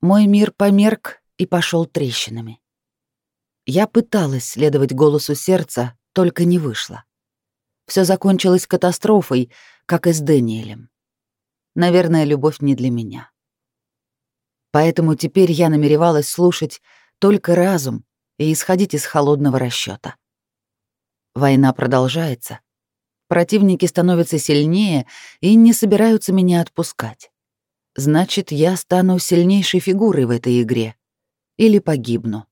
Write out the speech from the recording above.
Мой мир померк и пошел трещинами. Я пыталась следовать голосу сердца, только не вышло. Все закончилось катастрофой, как и с Дэниелем. Наверное, любовь не для меня. Поэтому теперь я намеревалась слушать только разум и исходить из холодного расчета. Война продолжается. Противники становятся сильнее и не собираются меня отпускать. Значит, я стану сильнейшей фигурой в этой игре. Или погибну.